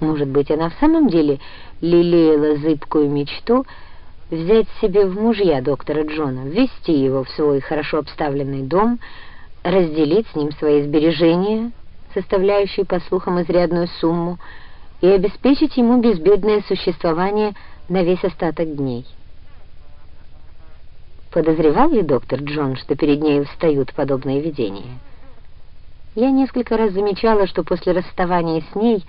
Может быть, она в самом деле лелеяла зыбкую мечту взять себе в мужья доктора Джона, ввести его в свой хорошо обставленный дом, разделить с ним свои сбережения, составляющие, по слухам, изрядную сумму, и обеспечить ему безбедное существование на весь остаток дней. Подозревал ли доктор Джон, что перед ней встают подобные видения? Я несколько раз замечала, что после расставания с ней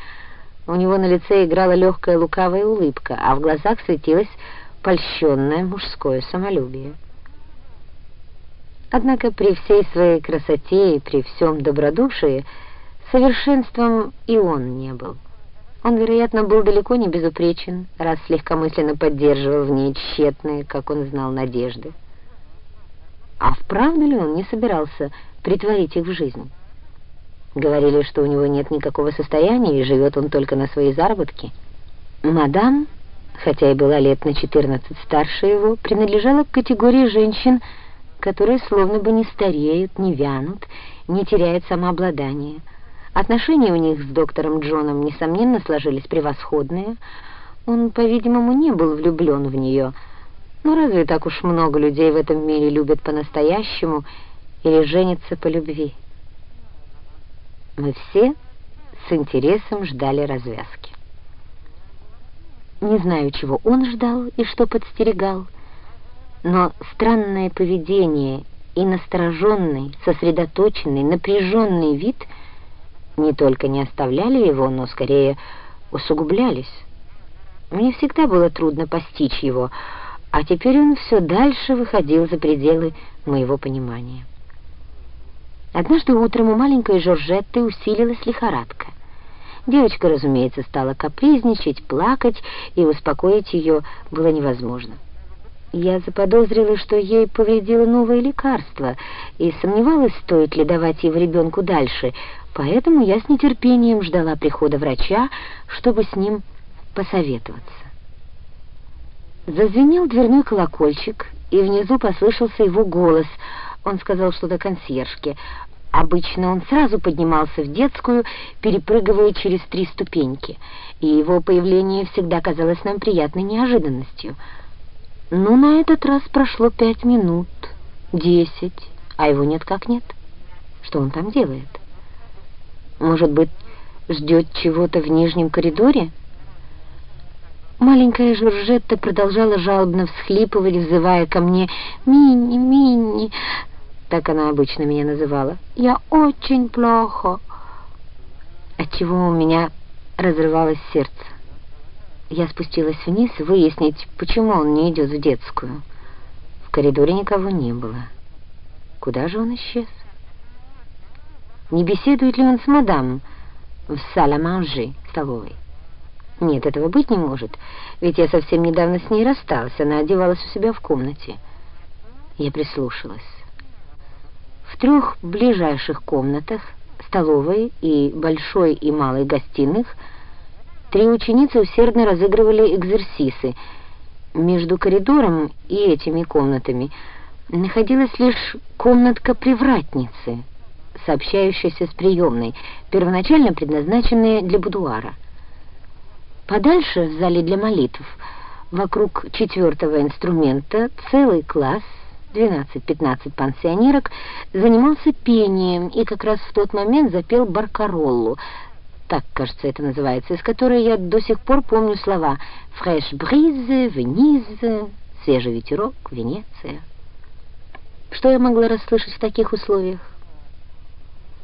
у него на лице играла легкая лукавая улыбка, а в глазах светилось польщенное мужское самолюбие. Однако при всей своей красоте и при всем добродушии совершенством и он не был. Он, вероятно, был далеко не безупречен, раз легкомысленно поддерживал в ней тщетные, как он знал, надежды. А вправду ли он не собирался притворить их в жизнь? Говорили, что у него нет никакого состояния, и живет он только на свои заработки. Мадам, хотя и была лет на 14 старше его, принадлежала к категории женщин, которые словно бы не стареют, не вянут, не теряют самообладание. Отношения у них с доктором Джоном, несомненно, сложились превосходные. Он, по-видимому, не был влюблен в нее. Но разве так уж много людей в этом мире любят по-настоящему или женятся по любви? Мы все с интересом ждали развязки. Не знаю, чего он ждал и что подстерегал, но странное поведение и настороженный, сосредоточенный, напряженный вид не только не оставляли его, но скорее усугублялись. Мне всегда было трудно постичь его, а теперь он все дальше выходил за пределы моего понимания. Однажды утром у маленькой Жоржетты усилилась лихорадка. Девочка, разумеется, стала капризничать, плакать, и успокоить ее было невозможно. Я заподозрила, что ей повредило новое лекарство, и сомневалась, стоит ли давать его ребенку дальше, поэтому я с нетерпением ждала прихода врача, чтобы с ним посоветоваться. Зазвенел дверной колокольчик, и внизу послышался его голос — он сказал что-то консьержке. Обычно он сразу поднимался в детскую, перепрыгивая через три ступеньки, и его появление всегда казалось нам приятной неожиданностью. Но на этот раз прошло пять минут, десять, а его нет как нет. Что он там делает? Может быть, ждет чего-то в нижнем коридоре? Маленькая Жоржетта продолжала жалобно всхлипывать, взывая ко мне «Минни, Минни!» Так она обычно меня называла. «Я очень плохо!» Отчего у меня разрывалось сердце. Я спустилась вниз выяснить, почему он не идет в детскую. В коридоре никого не было. Куда же он исчез? Не беседует ли он с мадам в саламанжи столовой? Нет, этого быть не может, ведь я совсем недавно с ней рассталась, она одевалась у себя в комнате. Я прислушалась. В трех ближайших комнатах, столовой и большой и малой гостиных, три ученицы усердно разыгрывали экзерсисы. Между коридором и этими комнатами находилась лишь комнатка привратницы, сообщающаяся с приемной, первоначально предназначенная для будуара. Подальше, в зале для молитв, вокруг четвертого инструмента, целый класс, 12-15 пансионерок, занимался пением и как раз в тот момент запел баркароллу, так, кажется, это называется, из которой я до сих пор помню слова «фреш бризе», «венизе», «свежий ветерок», «Венеция». Что я могла расслышать в таких условиях?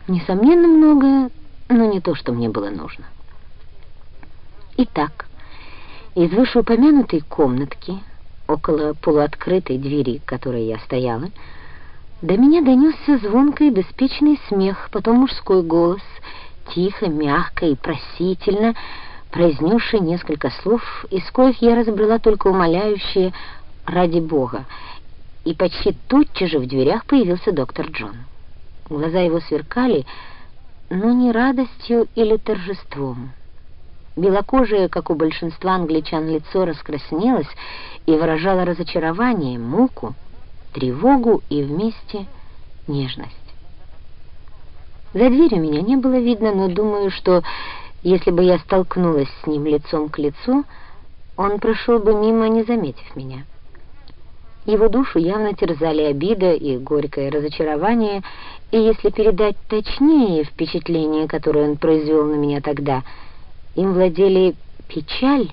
Несомненно, многое, но не то, что мне было нужно. Итак, из вышеупомянутой комнатки, около полуоткрытой двери, которой я стояла, до меня донесся звонкий беспечный смех, потом мужской голос, тихо, мягко и просительно, произнесший несколько слов, из коих я разобрала только умоляющие «ради Бога», и почти тотчас же в дверях появился доктор Джон. Глаза его сверкали, но не радостью или торжеством. Белокожее, как у большинства англичан, лицо раскраснелось и выражало разочарование, муку, тревогу и вместе нежность. За дверью меня не было видно, но думаю, что Если бы я столкнулась с ним лицом к лицу, он прошел бы мимо, не заметив меня. Его душу явно терзали обида и горькое разочарование, и если передать точнее впечатление, которое он произвел на меня тогда, им владели печаль